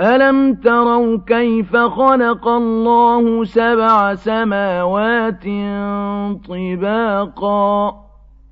أَلَمْ تَرَوْا كَيْفَ خَلَقَ اللَّهُ سَبْعَ سَمَاوَاتٍ طِبَاقًا